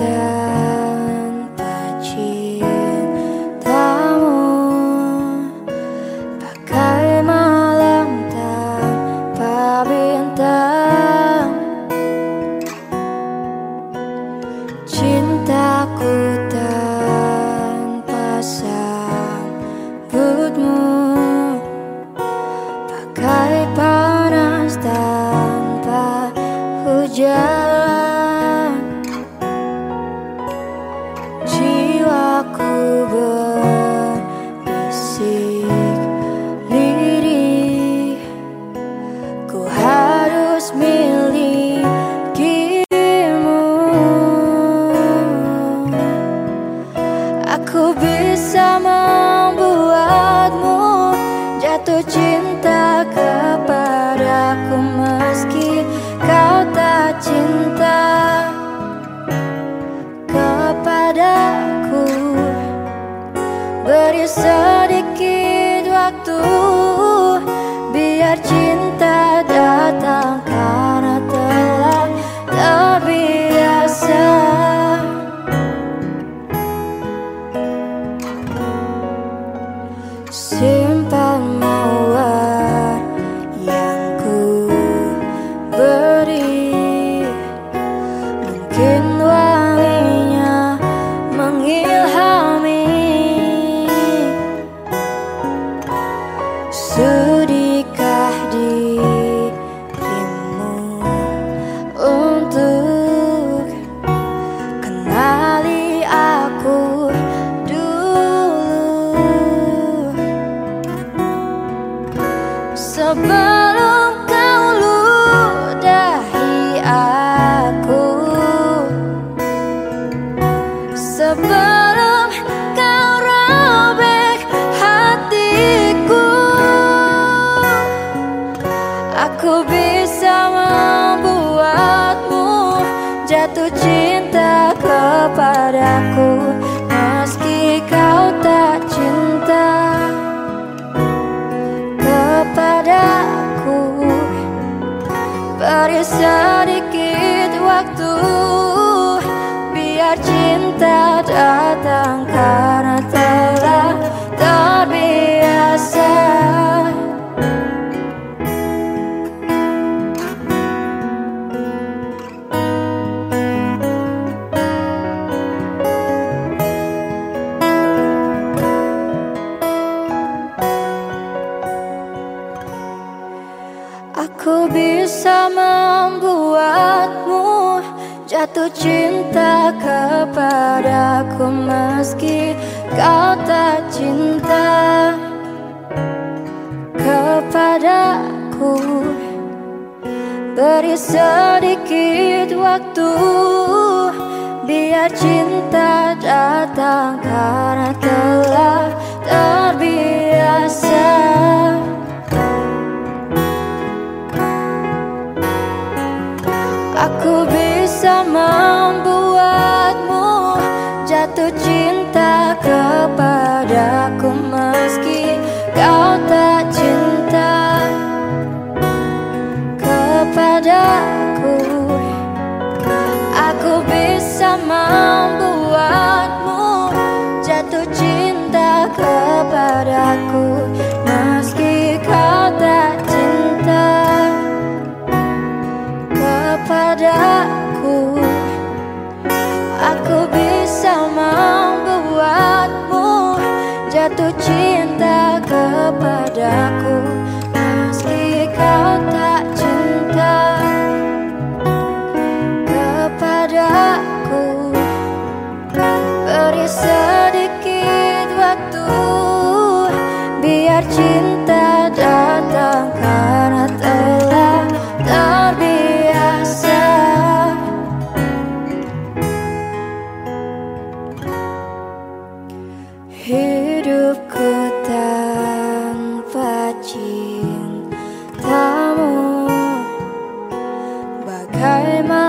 tanpa cintamu. Bagai malam tanpa bintang. Cintaku tanpa sambutmu. Bagai panas tanpa hujan Aku bisa membuatmu jatuh cinta kepadaku Meski kau tak cinta kepadaku. Beri sedikit waktu Biar cinta Aku bisa membuatmu jatuh cinta kepadaku Meski kau tak cinta kepadaku. Beri sedikit waktu Biar cinta datang karena bisa membuatmu jatuh cinta kepadaku meski kau tak cinta kepadaku. Beri sedikit waktu biar cinta datang karena telah terbiasa jatuh cinta kepadaku meski kau tak cinta kepadaku. Aku bisa membuatmu jatuh cinta kepadaku kepadaku Meski kau tak cinta. Kepadaku Beri sedikit waktu. Biar cinta datang karena telah terbiasa. Hidupku Bagai malam